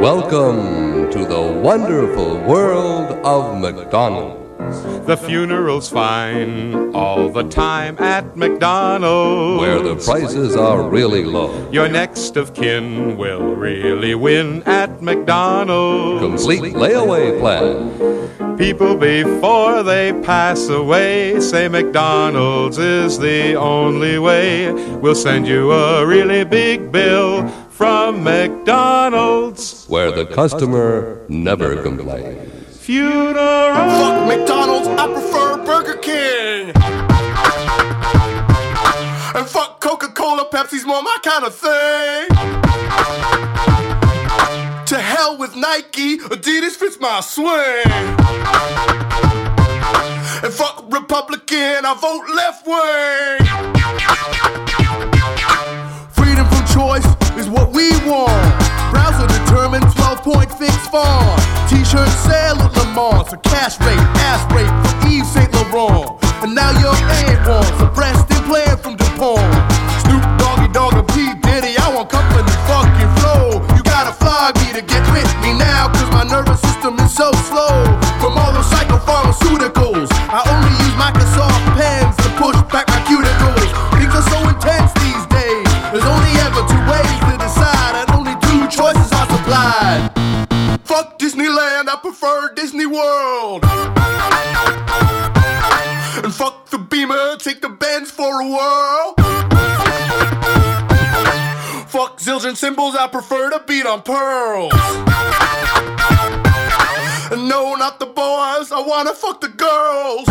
Welcome to the wonderful world of McDonald's. The funeral's fine all the time at McDonald's. Where the prices are really low. Your next of kin will really win at McDonald's. Complete layaway plan. People before they pass away say McDonald's is the only way. We'll send you a really big bill from McDonald's. Where the customer never complains. Funeral. Fuck McDonald's, I prefer Burger King. And fuck Coca Cola, Pepsi's more my kind of thing. To hell with Nike, Adidas fits my swing. And fuck Republican, I vote left wing. Freedom from choice is what we want. Browser determined 12 point fix font. T-shirt sale at Le Mans. A cash rate, ass rate for Yves Saint Laurent. And now your aunt wants a breast implant from DuPont. Snoop Doggy Dogg and P Diddy, I want company fucking flow. You gotta flog me to get with me now, cause my nervous system is so slow. From all those psychopharmaceuticals, I only use Microsoft Disney World. And fuck the Beamer, take the Benz for a whirl. Fuck zildjian cymbals, I prefer to beat on pearls. And no, not the boys, I wanna fuck the girls.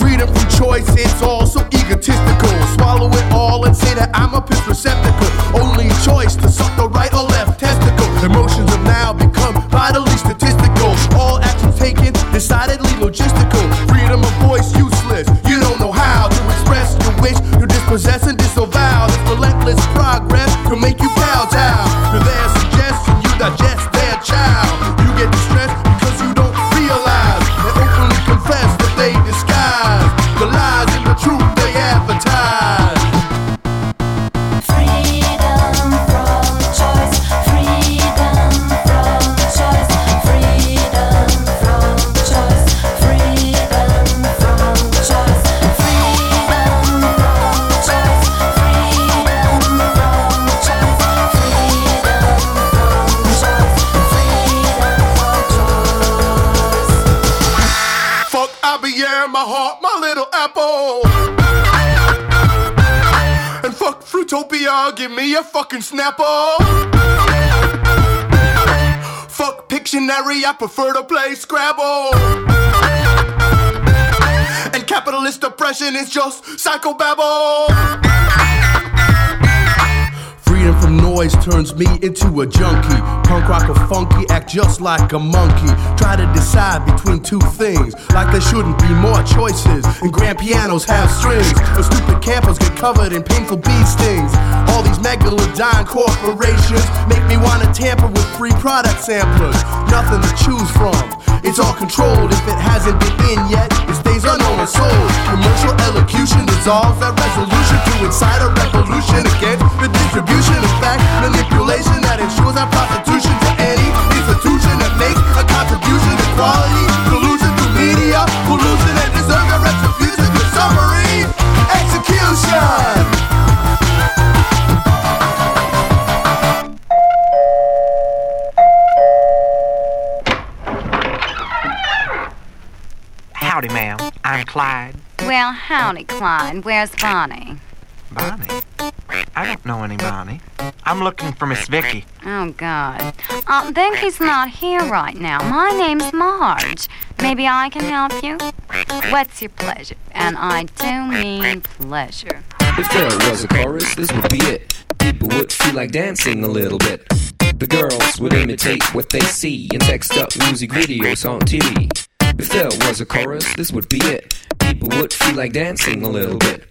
Freedom from choice, it's all so egotistical. Swallow it all and say that I'm a piss receptacle. Only choice to suck the right or left testicle. Emotions have now become vitally statistical. All actions taken, decidedly logistical. Freedom of voice useless. You don't know how to express your wish. You dispossess and disavow. This relentless progress to make you kowtow to their suggestion. You digest heart, my little apple. And fuck Fruitopia, give me a fucking Snapple. Fuck Pictionary, I prefer to play Scrabble. And capitalist oppression is just psychobabble. Freedom from noise turns me into a junkie. Punk rock or funky, act just like a monkey. Try to decide between two things, like there shouldn't be more choices. And grand pianos have strings, or stupid campers get covered in painful bee stings. All these megalodon corporations make me wanna tamper with free product samplers. Nothing to choose from. It's all controlled. If it hasn't been in yet, it stays unknown and sold. Commercial elocution dissolves that resolution to incite a revolution against Well, howdy, Clyde. Where's Bonnie? Bonnie? I don't know any Bonnie. I'm looking for Miss Vicky. Oh, God. Uh, Vicky's not here right now. My name's Marge. Maybe I can help you? What's your pleasure? And I do mean pleasure. If there was a chorus, this would be it. People would feel like dancing a little bit. The girls would imitate what they see and text up music videos on TV. If there was a chorus, this would be it. People would feel like dancing a little bit.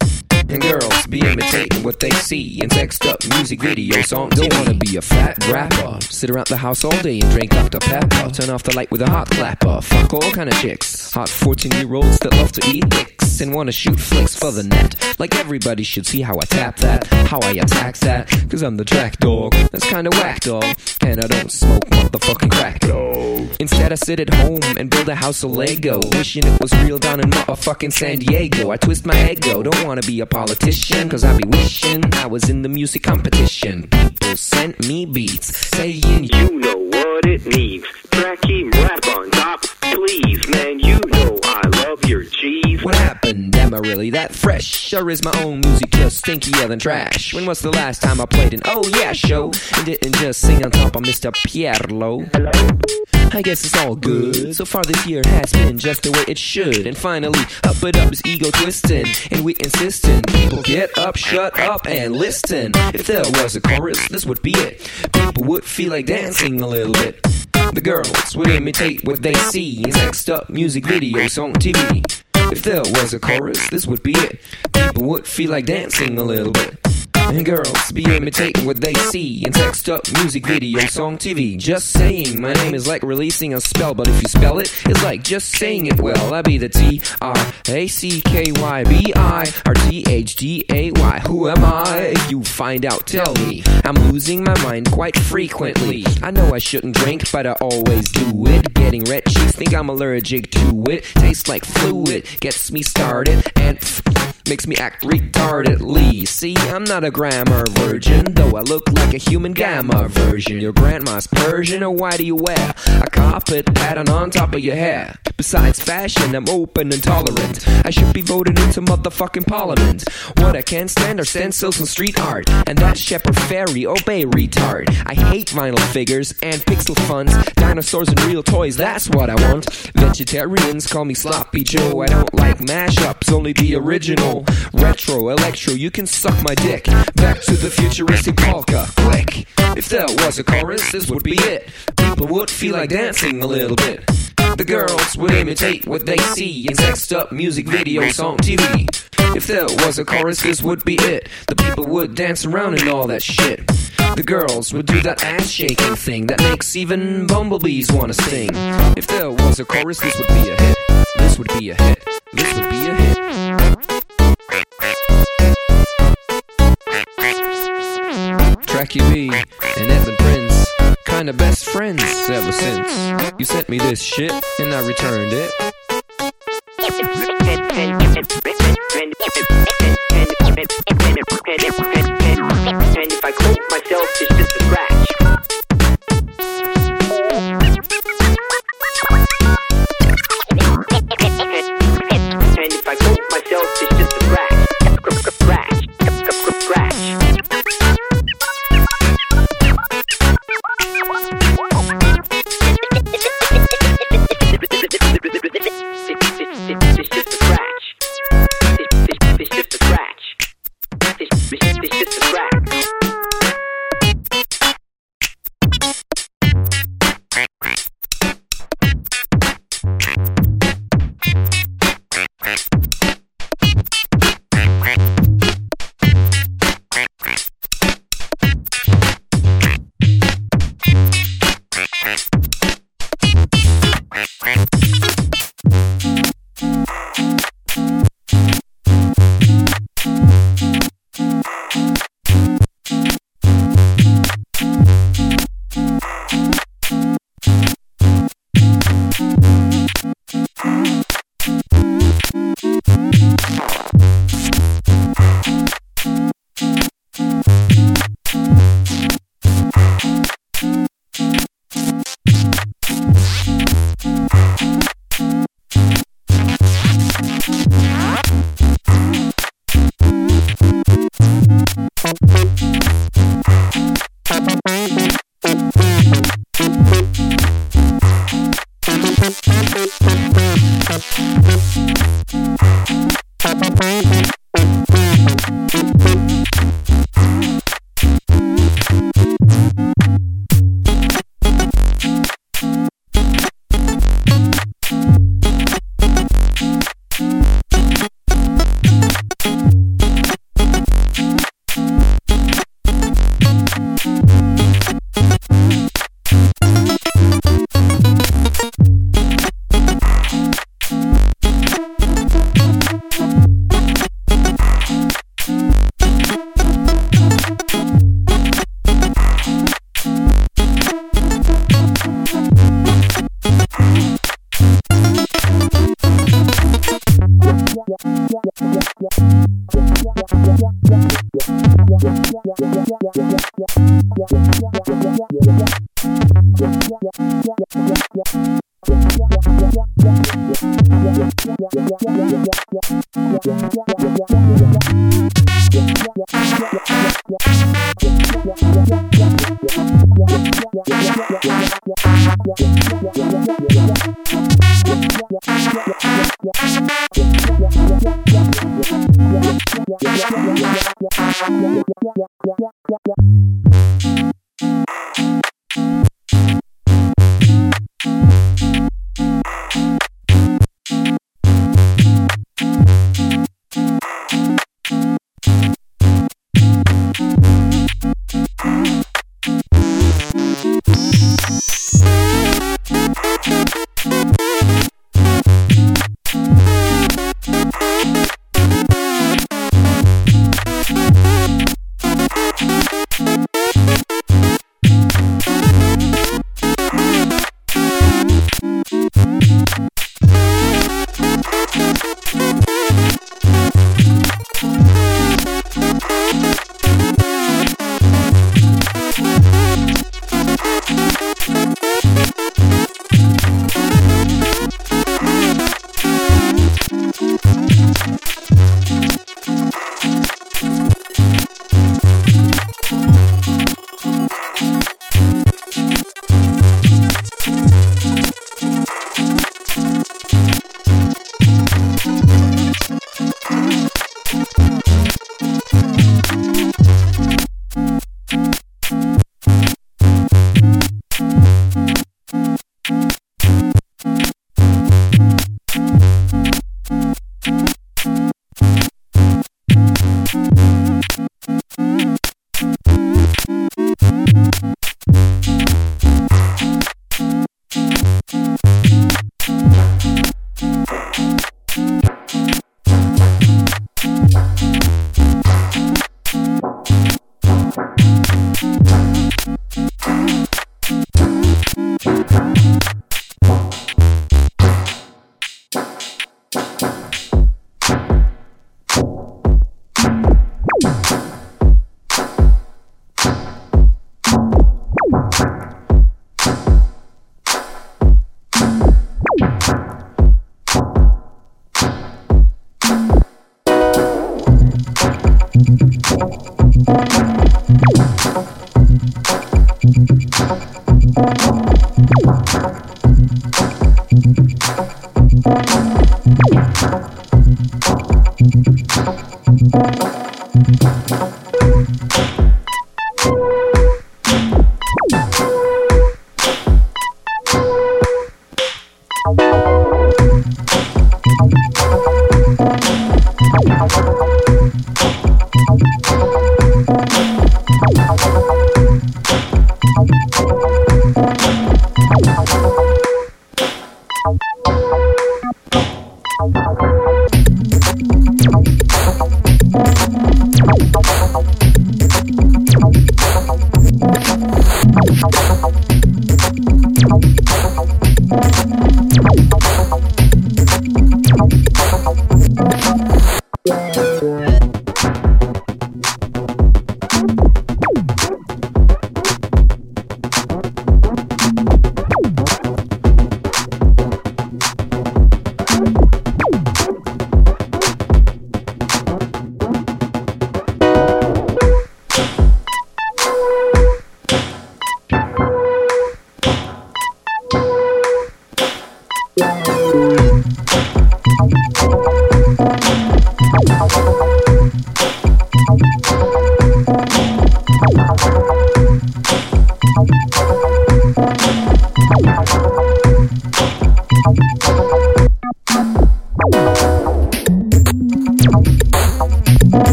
And girls be imitating what they see in sexed up music videos on Don't wanna be a fat rapper. Sit around the house all day and drink Dr. Pepper. Turn off the light with a hot clapper. Fuck all kind of chicks. Hot 14 year olds that love to eat dicks and wanna shoot flicks for the net. Like everybody should see how I tap that, how I attack that. Cause I'm the track dog. That's kinda whack dog. And I don't smoke motherfucking crack dog. Instead, I sit at home and build a house of Lego. Wishing it was real down in motherfucking San Diego. I twist my ego. Don't wanna be a politician. Cause I be wishing I was in the music competition. People sent me beats saying, You know what it needs. Tracky rap on top, please, man. You know I love your cheese. What happened? Am I really that fresh? Or is my own music just stinkier than trash? When was the last time I played an oh yeah show and didn't just sing on top of Mr. Pierlo? I guess it's all good. So far this year has been just the way it should. And finally, up it up is ego twisting. And we insisting people get up, shut up, and listen. If there was a chorus, this would be it. People would feel like dancing a little bit. The girls would imitate what they see in sexed up music videos on TV. If there was a chorus, this would be it. People would feel like dancing a little bit. And girls be imitating what they see in text up music videos on TV. Just saying, my name is like releasing a spell, but if you spell it, it's like just saying it well. I be the T R A C K Y B I R T H D A Y. Who am I? If you find out, tell me. I'm losing my mind quite frequently. I know I shouldn't drink, but I always do it. Getting red cheeks, think I'm allergic to it. Tastes like fluid, gets me started, and makes me act retardedly. See, I'm not a grammar virgin, though I look like a human gamma version. Your grandma's Persian, or why do you wear a carpet pattern on top of your hair? Besides fashion, I'm open and tolerant. I should be voted into motherfucking parliament. What I can't stand are stencils and street art, and that Shepard Fairey obey oh, retard. I hate vinyl figures and pixel funds, dinosaurs and real toys. That's what I want. Vegetarians call me sloppy Joe. I don't like mashups, only the original. Retro, electro, you can suck my dick. Back to the futuristic polka. quick. If there was a chorus, this would be it. People would feel like dancing a little bit. The girls would imitate what they see in sexed up music videos on TV. If there was a chorus, this would be it. The people would dance around and all that shit. The girls would do that ass shaking thing that makes even bumblebees wanna sing. If there was a chorus, this would be a hit. This would be a hit. This would be a hit. B and Evan Prince, kinda best friends ever since. You sent me this shit and I returned it. If I quote myself, it's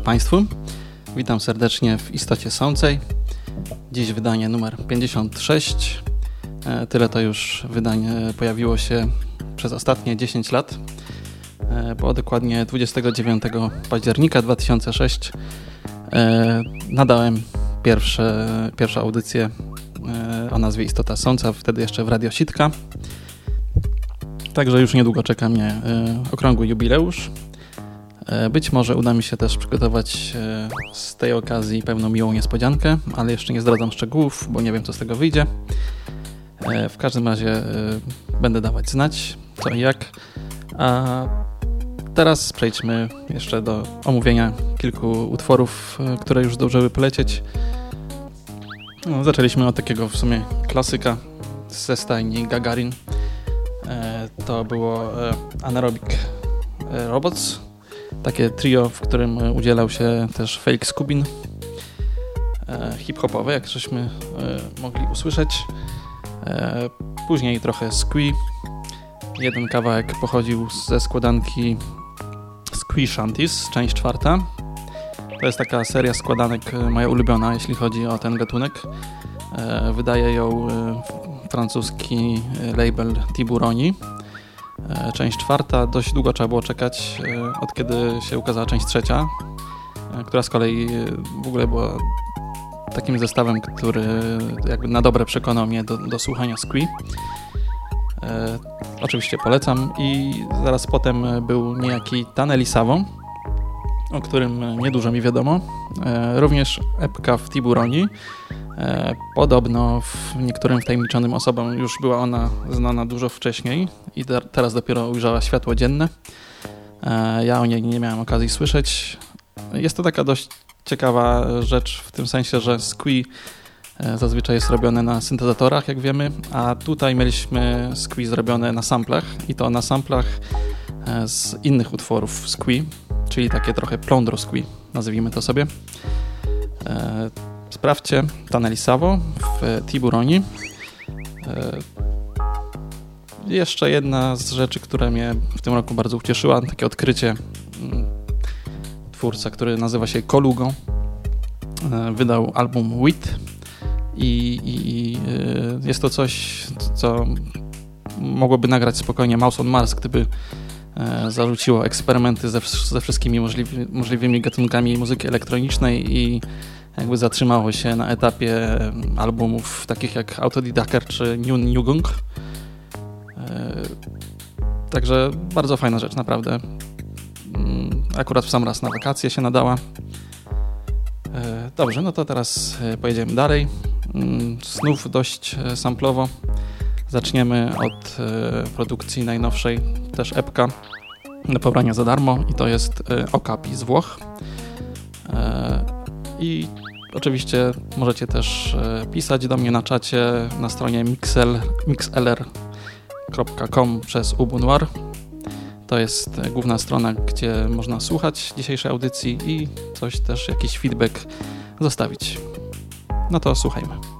wieczór Państwu. Witam serdecznie w Istocie Sącej. Dziś wydanie numer 56. E, Tyle to już wydań e, pojawiło się przez ostatnie 10 lat. E, Bo dokładnie 29 października 2006 e, nadałem pierwsze, pierwszą audycję o nazwie Istota Sąca, wtedy jeszcze w Radio Sitka. Także już niedługo czeka mnie okrągły jubileusz. E, Być może uda mi się też przygotować e, z tej okazji pewną miłą niespodziankę, ale jeszcze nie zdradzam szczegółów, bo nie wiem co z tego wyjdzie. E, W każdym razie będę dawać znać co i jak. A teraz przejdźmy jeszcze do omówienia kilku utworów, które już zdążyły polecieć. No, zaczęliśmy od takiego w sumie klasyka ze stajni Gagarin. To było Anaerobic Robots. Takie trio, w którym udzielał się też Felix Skubin. E, Hip-hopowe, jak żeśmy e, mogli usłyszeć. E, Później trochę Squee. Jeden kawałek pochodził ze składanki Squee Shanties, część czwarta. To jest taka seria składanek moja ulubiona, jeśli chodzi o ten gatunek. Wydaje ją francuski label Tiburoni. E, Część czwarta, dość długo trzeba było czekać, e, od kiedy się ukazała część trzecia, e, która z kolei w ogóle była takim zestawem, który jakby na dobre przekonał mnie do, do słuchania Squee. Oczywiście polecam i zaraz potem był niejaki Taneli Savo, o którym niedużo mi wiadomo. Również epka w Tiburoni. E, podobno w niektórym wtajemniczonym osobom już była ona znana dużo wcześniej i te, teraz dopiero ujrzała światło dzienne. E, ja o niej nie miałem okazji słyszeć. Jest to taka dość ciekawa rzecz w tym sensie, że Squee e, zazwyczaj jest robione na syntezatorach, jak wiemy, a tutaj mieliśmy Squee zrobione na samplach i to na samplach z innych utworów Squee, czyli takie trochę plądro Squee, nazwijmy to sobie. E, Sprawdźcie Taneli Savo w Tiburoni. E, Jeszcze jedna z rzeczy, która mnie w tym roku bardzo ucieszyła, takie odkrycie mm, twórca, który nazywa się Kolugo. E, Wydał album Wit i, i, e, jest to coś, co mogłoby nagrać spokojnie Mouse on Mars, gdyby e, zarzuciło eksperymenty ze, ze wszystkimi możliwymi gatunkami muzyki elektronicznej i jakby zatrzymało się na etapie albumów takich jak Autodidaker czy New Newgung. E, Także bardzo fajna rzecz, naprawdę. Mm, Akurat w sam raz na wakacje się nadała. E, Dobrze, no to teraz e, pojedziemy dalej. Mm, Znów dość samplowo. Zaczniemy od produkcji najnowszej, też epka do pobrania za darmo i to jest Okapi z Włoch. I oczywiście możecie też e, pisać do mnie na czacie na stronie mixel, mixlr.com przez Ubunwar. To jest e, główna strona, gdzie można słuchać dzisiejszej audycji i coś też, jakiś feedback zostawić. No to słuchajmy.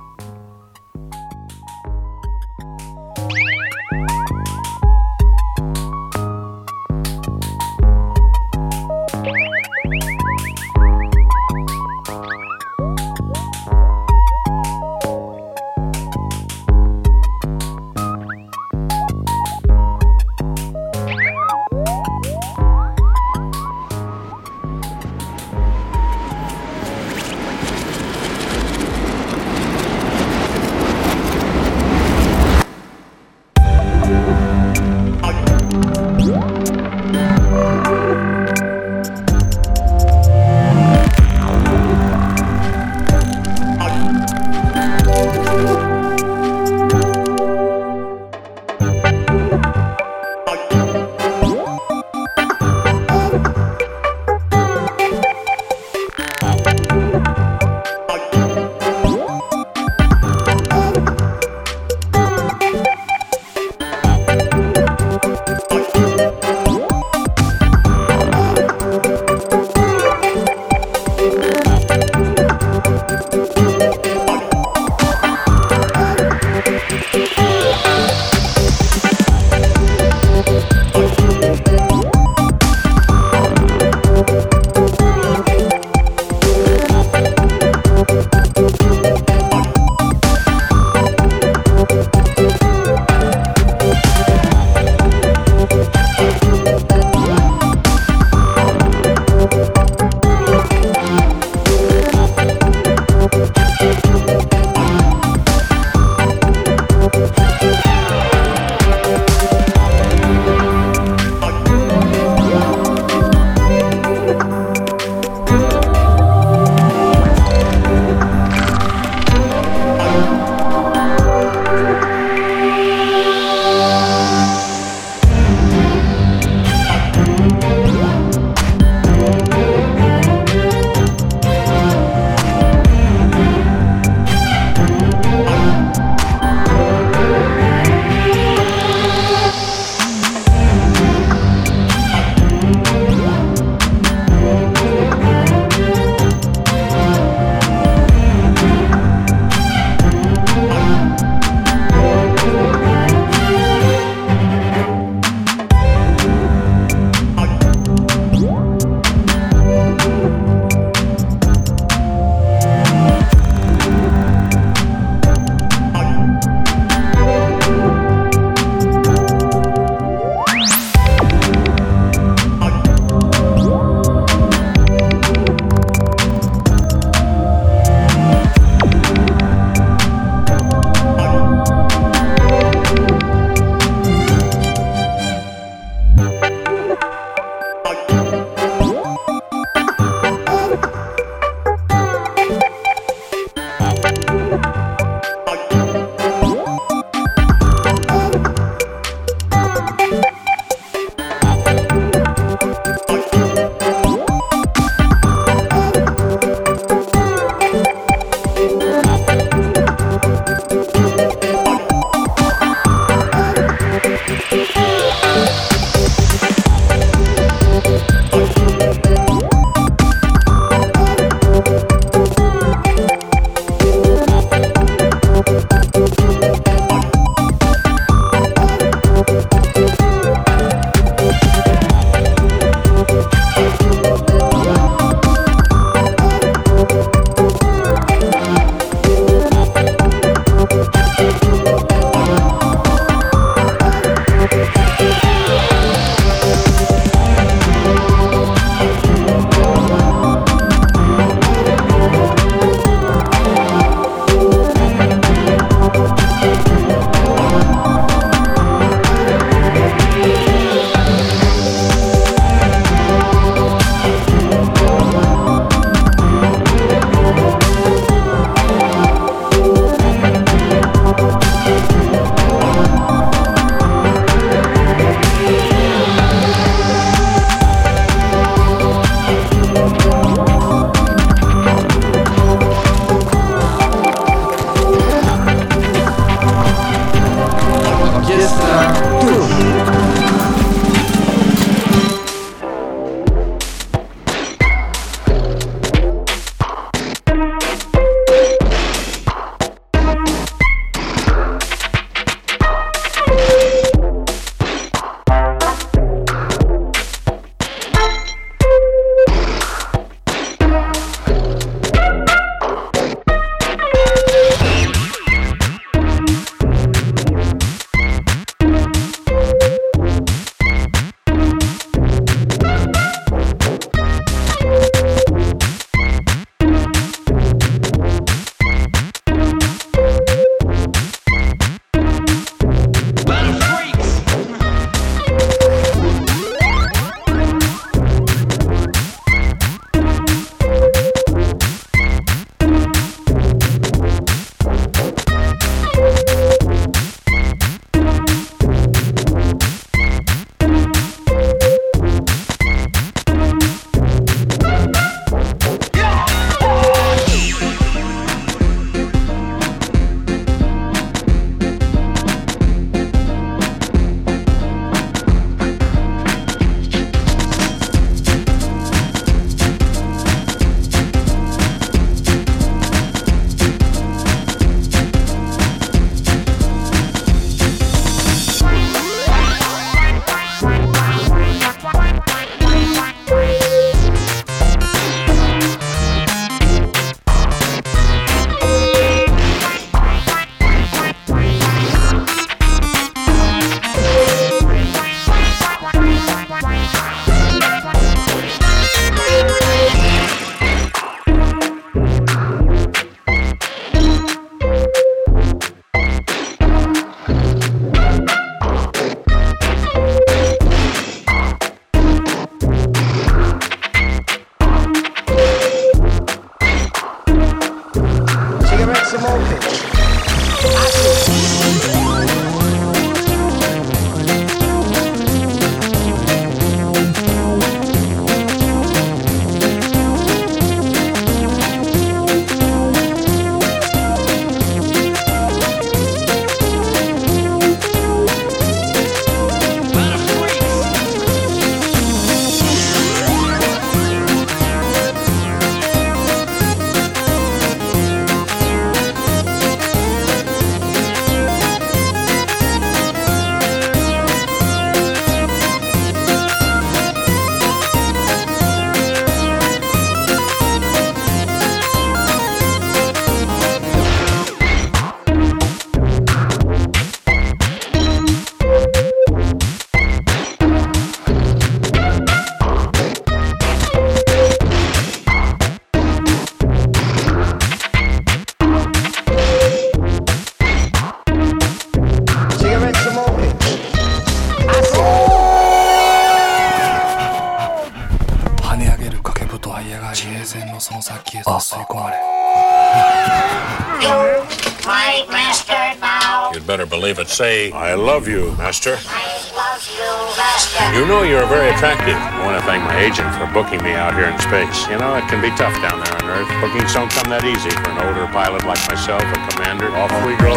Say, I love you, master. I love you, master. You know you're very attractive. I want to thank my agent for booking me out here in space. You know, it can be tough down there on Earth. Bookings don't come that easy for an older pilot like myself, a commander. Off we go.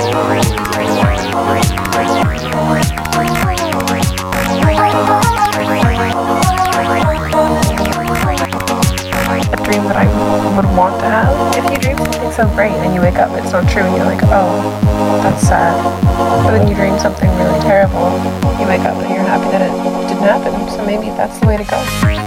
Dream that I would want to have. If you dream something so great and you wake up, it's not true, and you're like, oh, that's sad. But then you dream something really terrible, you wake up and you're happy that it didn't happen. So maybe that's the way to go.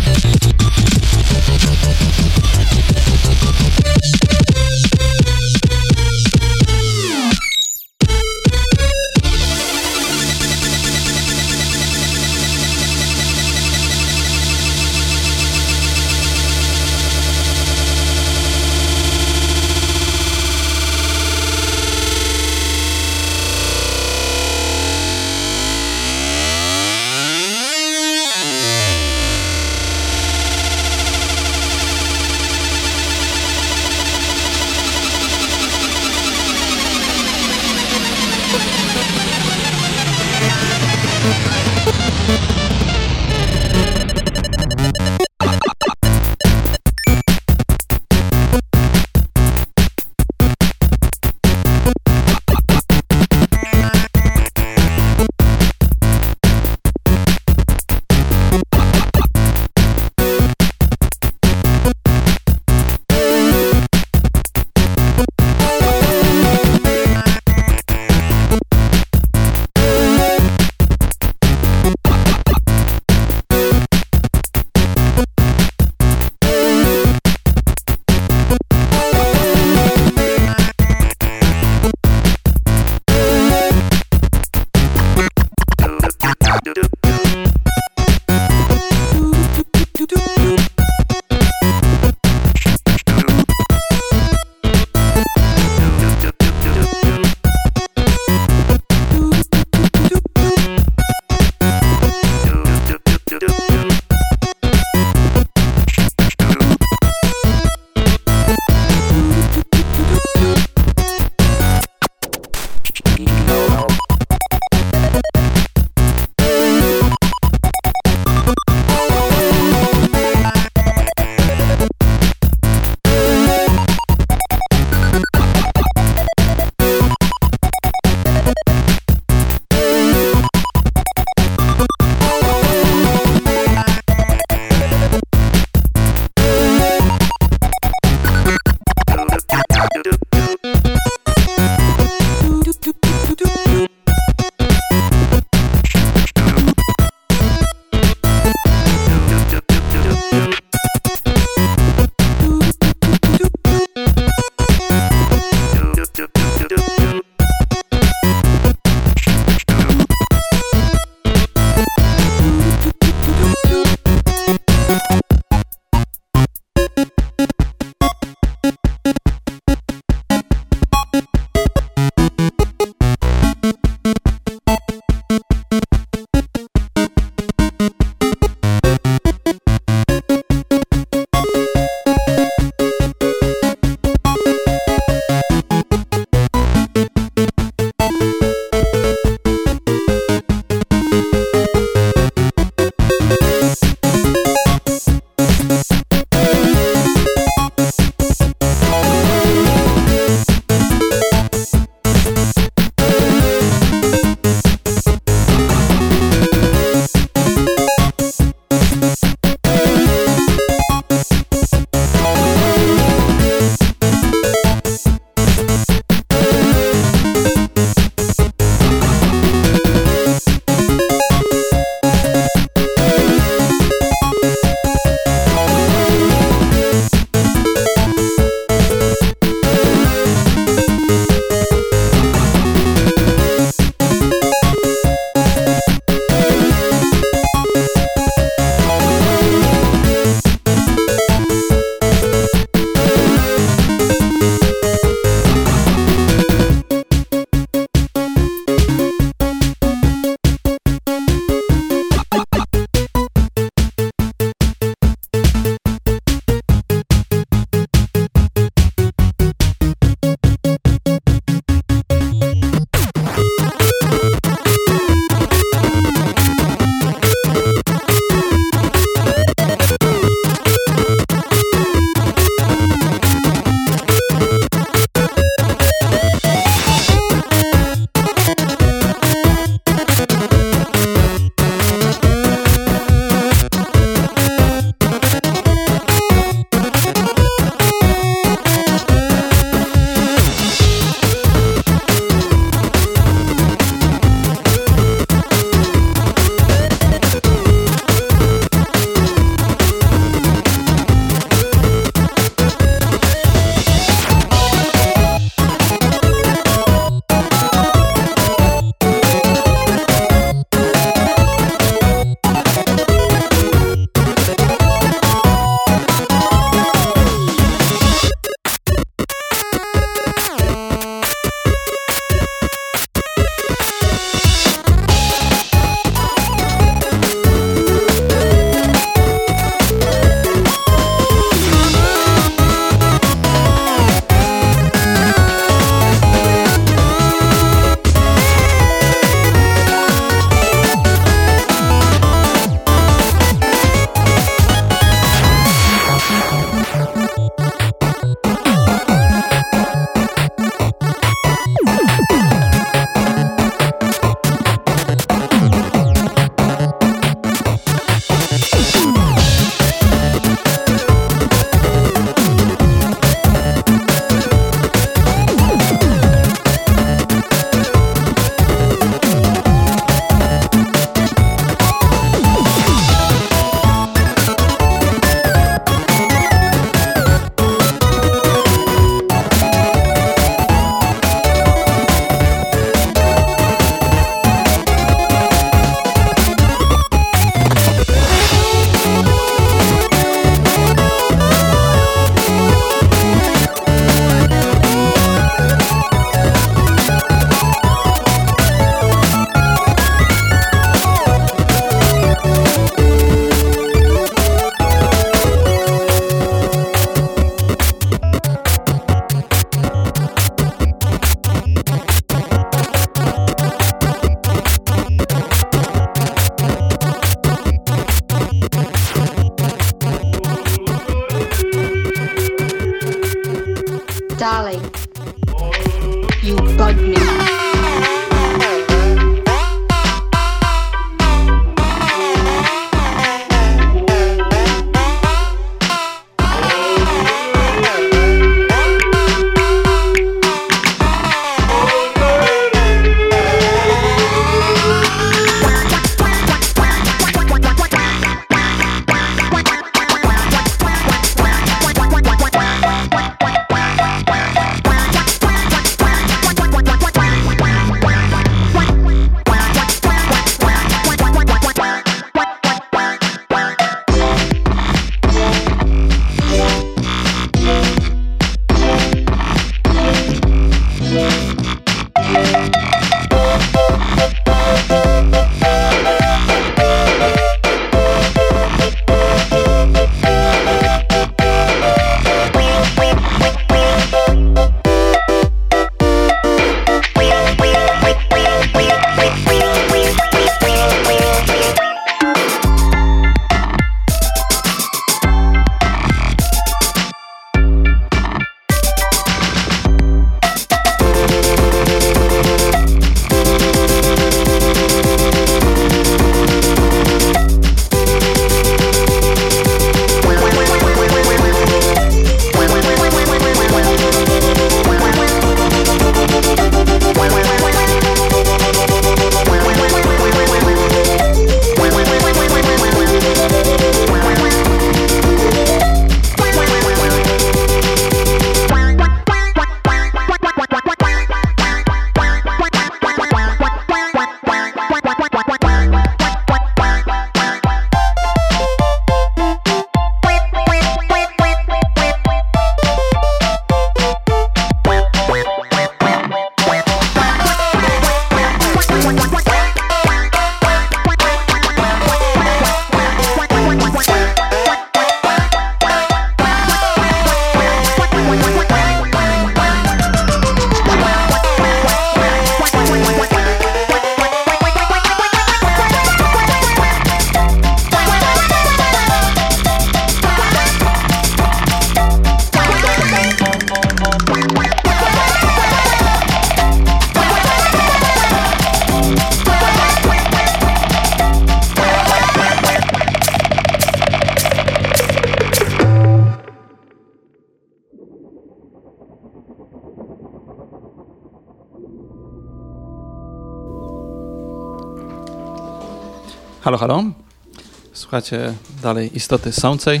Słuchacie dalej Istoty Sącej.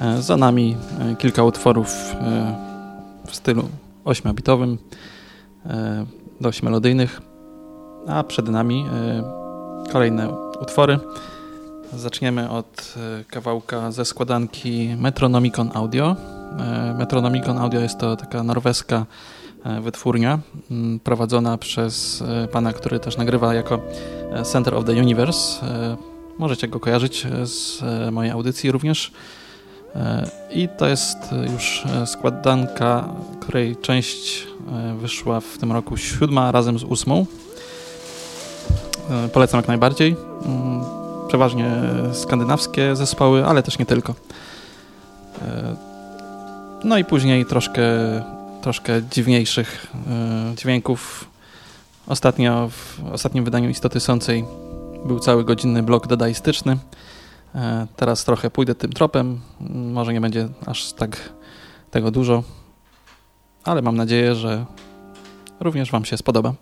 E, Za nami e, kilka utworów e, w stylu 8-bitowym, e, dość melodyjnych, a przed nami kolejne utwory. Zaczniemy od kawałka ze składanki Metronomicon Audio. Metronomicon Audio jest to taka norweska wytwórnia prowadzona przez pana, który też nagrywa jako Center of the Universe. Możecie go kojarzyć e, z e, mojej audycji również. E, I to jest już składanka, której część wyszła w tym roku siódma razem z ósmą. Polecam jak najbardziej. Mm, Przeważnie skandynawskie zespoły, ale też nie tylko. No i później troszkę, troszkę dziwniejszych dźwięków. Ostatnio w ostatnim wydaniu Istoty Sącej był cały godzinny blok dadaistyczny. E, Teraz trochę pójdę tym tropem. Może nie będzie aż tak tego dużo, ale mam nadzieję, że również Wam się spodoba.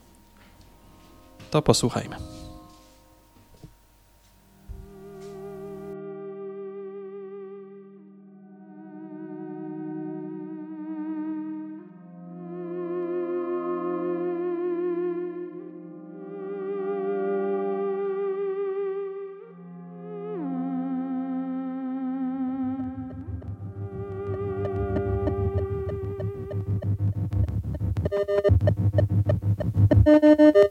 To posłuchajmy. you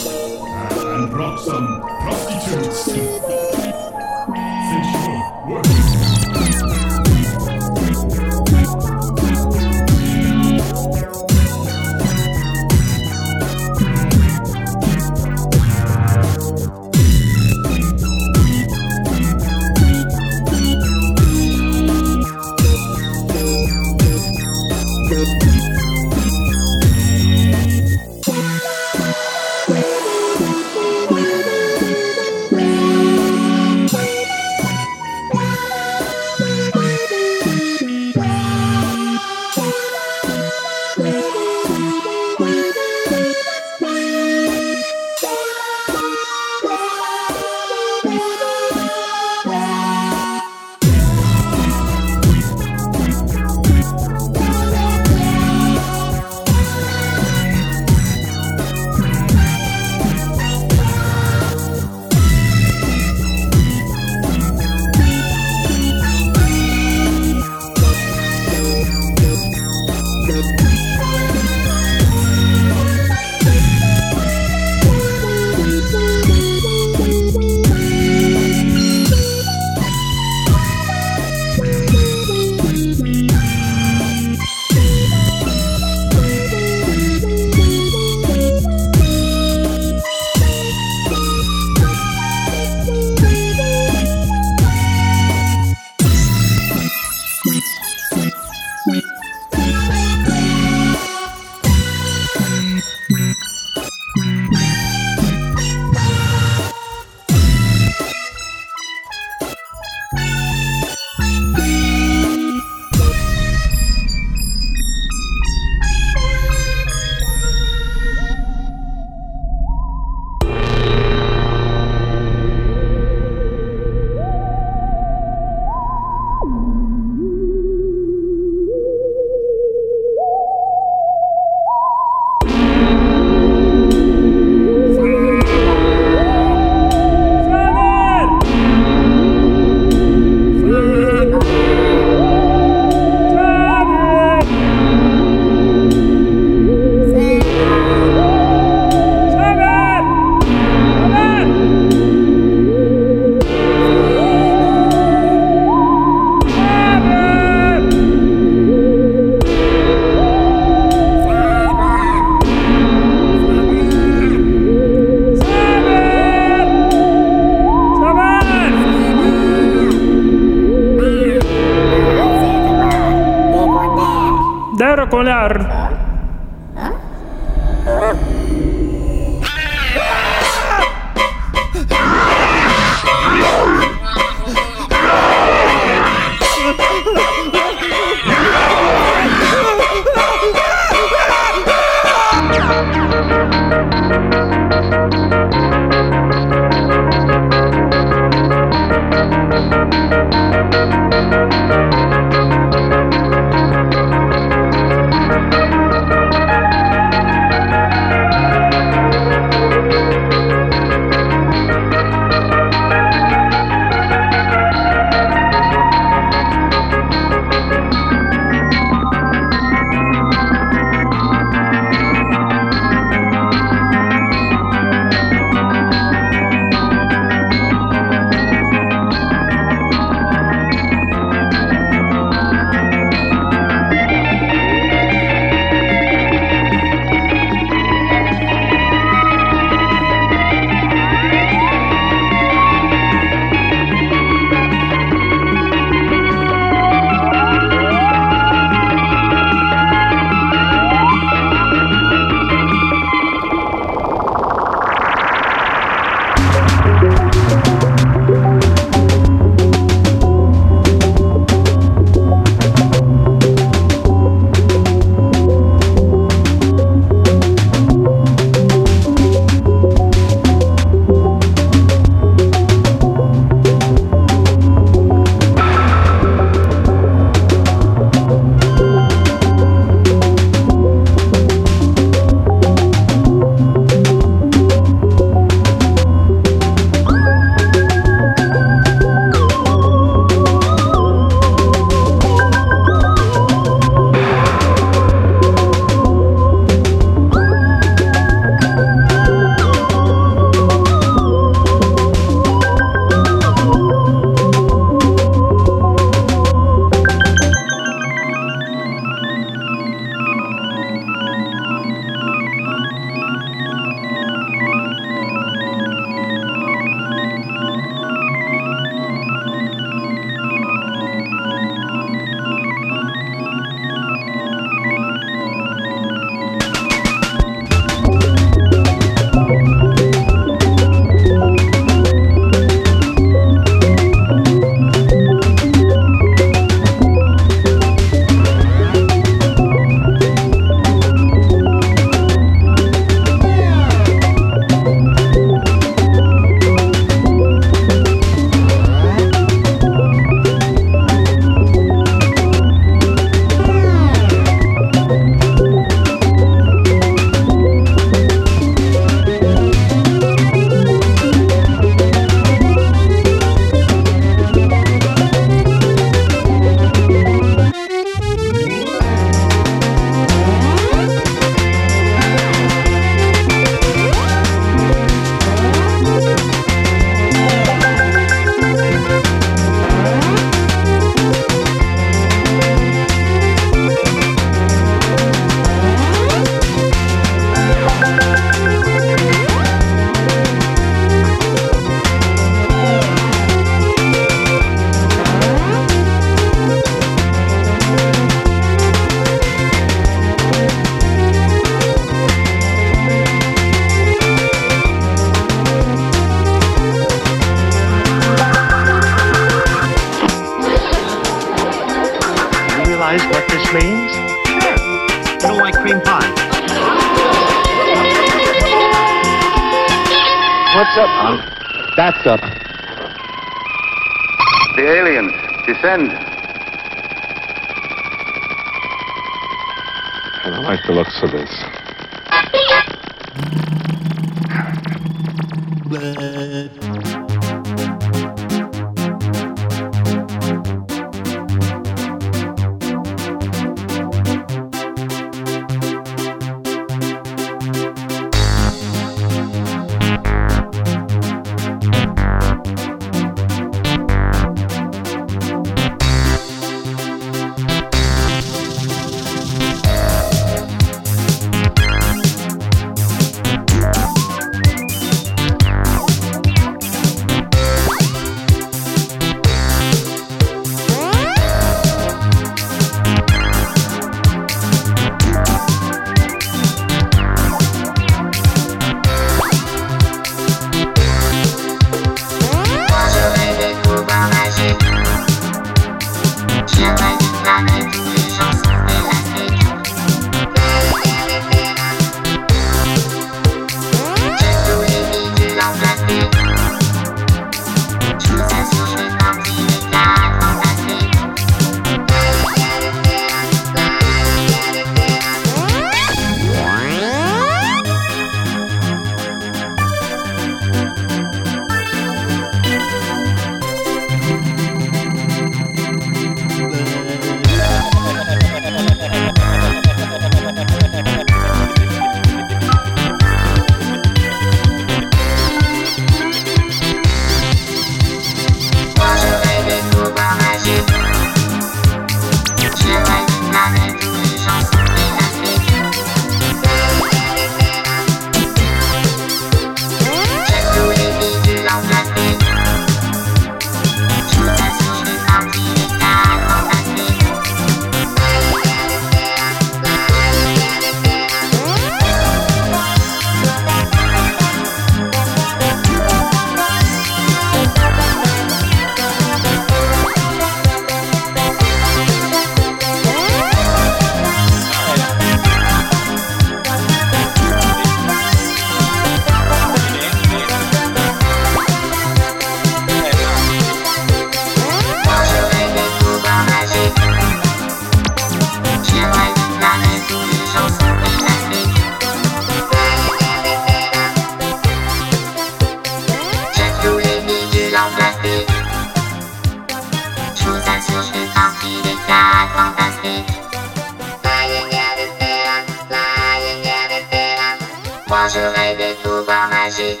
magiques.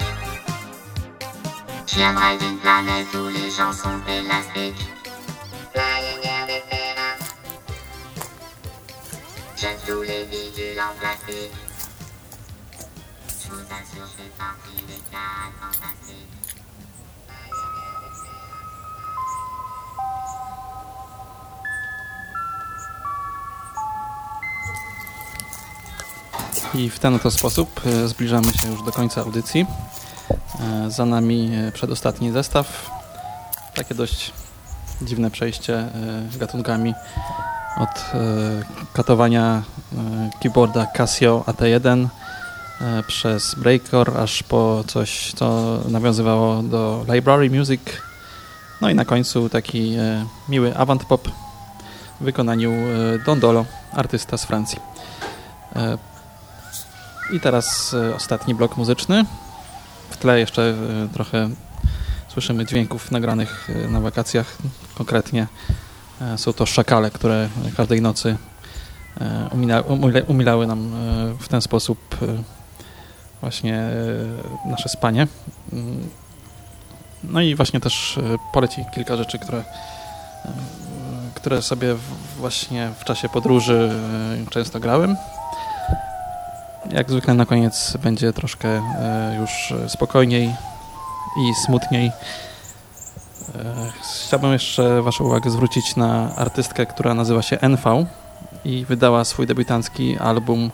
J'aimerais d'une planète où les gens sont élastiques. J'aime tous les bidules en plastique. Je vous assure, je fais partie des cas fantastiques. I w ten oto sposób e, zbliżamy się już do końca audycji. E, Za nami e, przedostatni zestaw. Takie dość dziwne przejście gatunkami od katowania keyboarda Casio AT1 e, przez breakcore aż po coś, co nawiązywało do library music. No i na końcu taki miły avant pop w wykonaniu Dondolo, artysta z Francji. I teraz e, ostatni blok muzyczny. W tle jeszcze e, trochę słyszymy dźwięków nagranych e, na wakacjach. Konkretnie są to szakale, które każdej nocy umile, umilały nam w ten sposób właśnie nasze spanie. Mm. No i właśnie też poleci kilka rzeczy, które, które sobie właśnie w czasie podróży często grałem. Jak zwykle na koniec będzie troszkę e, już spokojniej i smutniej. E, Chciałbym jeszcze Waszą uwagę zwrócić na artystkę, która nazywa się NV i wydała swój debiutancki album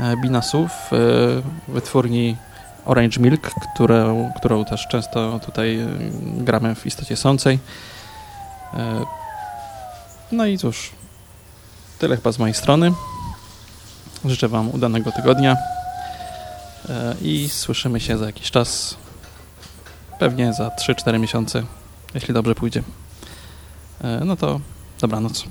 e, Binasu w e, wytwórni Orange Milk, którą, którą też często tutaj gramy w istocie sącej. No i cóż, tyle chyba z mojej strony. Życzę Wam udanego tygodnia e, i słyszymy się za jakiś czas. Pewnie za 3-4 miesiące, jeśli dobrze pójdzie. E, no to dobranoc.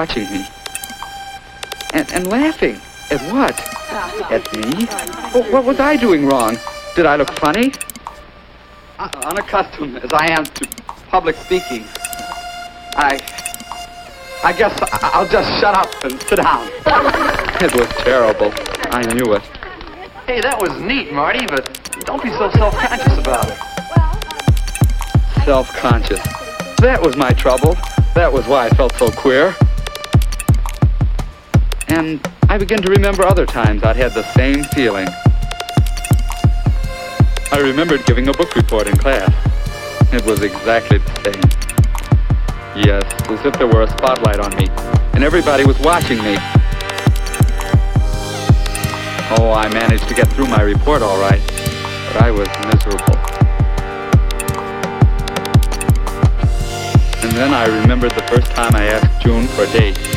Watching me and, and laughing. At what? At me? What, what was I doing wrong? Did I look funny? Uh, unaccustomed as I am to public speaking, I. I guess I'll just shut up and sit down. it was terrible. I knew it. Hey, that was neat, Marty, but don't be so self-conscious about it. Self conscious. That was my trouble. That was why I felt so queer. And I begin to remember other times I'd had the same feeling. I remembered giving a book report in class. It was exactly the same. Yes, as if there were a spotlight on me, and everybody was watching me. Oh, I managed to get through my report all right, but I was miserable. And then I remembered the first time I asked June for a date.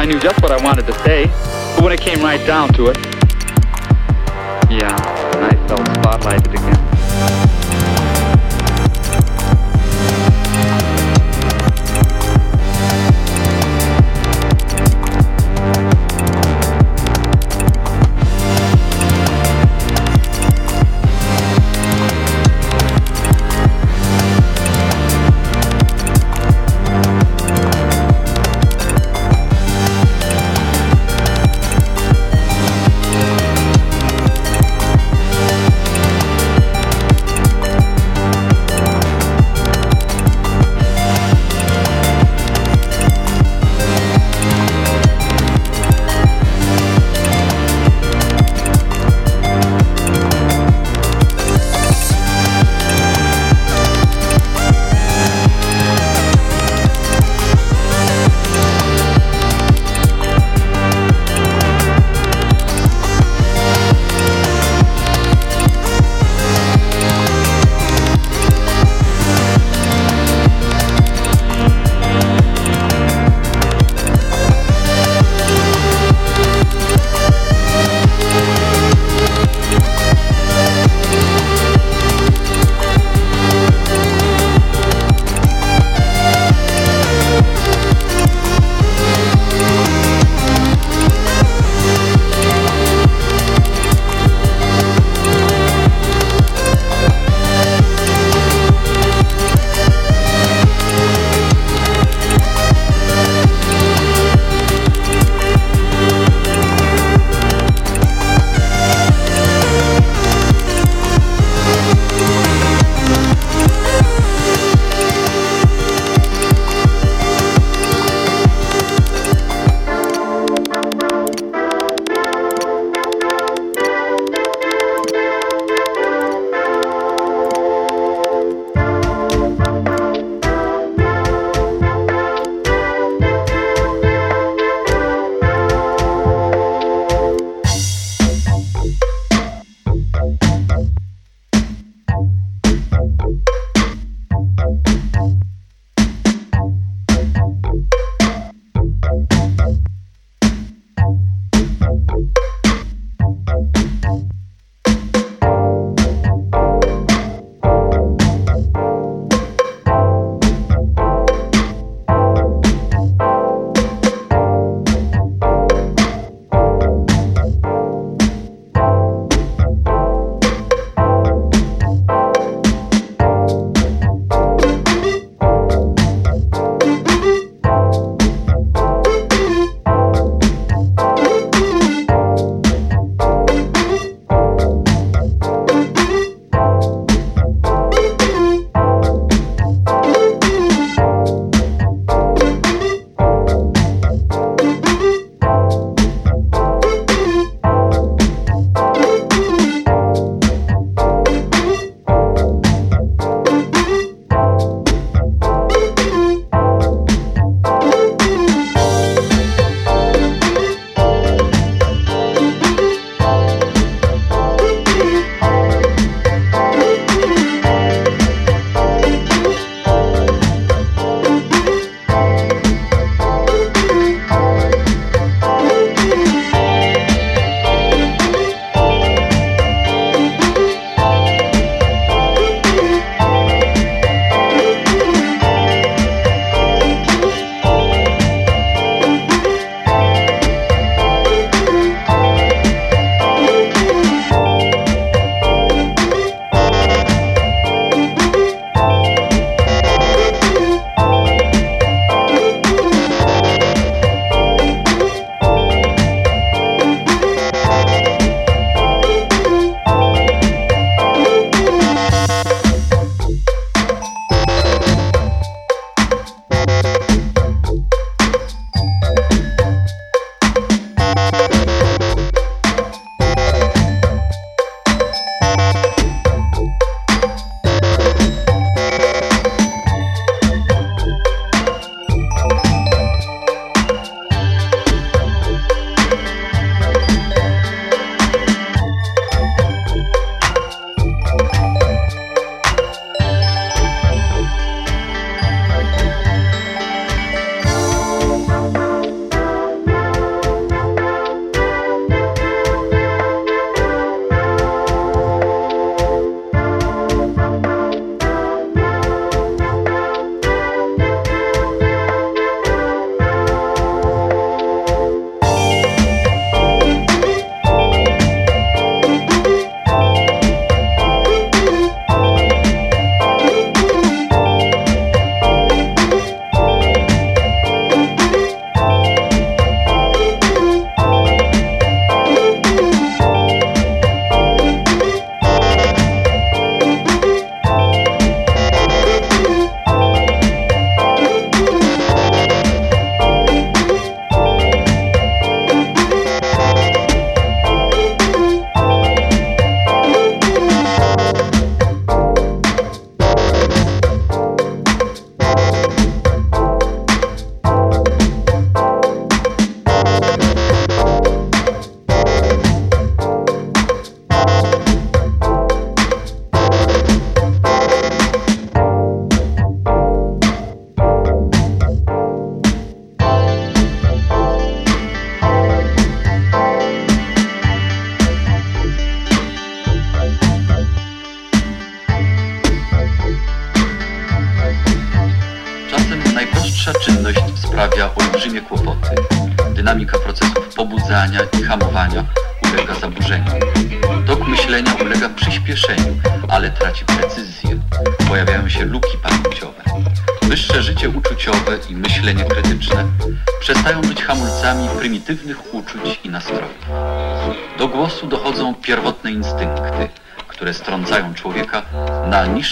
I knew just what I wanted to say, but when it came right down to it, yeah, I felt spotlighted again.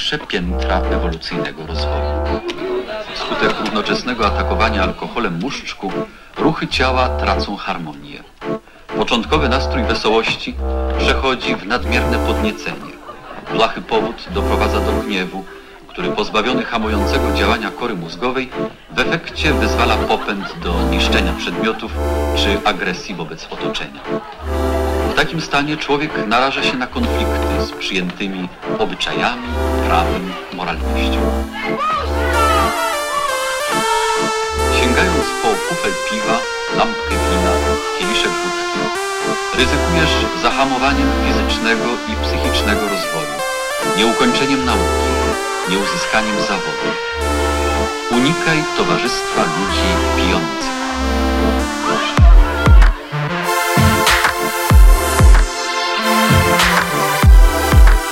Na niższe piętra ewolucyjnego rozwoju. Wskutek równoczesnego atakowania alkoholem muszczku ruchy ciała tracą harmonię. Początkowy nastrój wesołości przechodzi w nadmierne podniecenie. Błahy powód doprowadza do gniewu, który pozbawiony hamującego działania kory mózgowej w efekcie wyzwala popęd do niszczenia przedmiotów czy agresji wobec otoczenia. Takim stanie człowiek naraża się na konflikty z przyjętymi obyczajami, prawem, moralnością. Sięgając po kufel piwa, lampkę wina, kieliszek wódki, ryzykujesz zahamowaniem fizycznego i psychicznego rozwoju, nieukończeniem nauki, nieuzyskaniem zawodu. Unikaj towarzystwa ludzi pijących.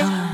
time.